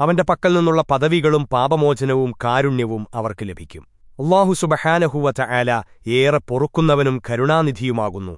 അവന്റെ പക്കൽ നിന്നുള്ള പദവികളും പാപമോചനവും കാരുണ്യവും അവർക്ക് ലഭിക്കും. അള്ളാഹു സുബഹാനഹുവ ചായാല ഏറെ പൊറുക്കുന്നവനും കരുണാനിധിയുമാകുന്നു.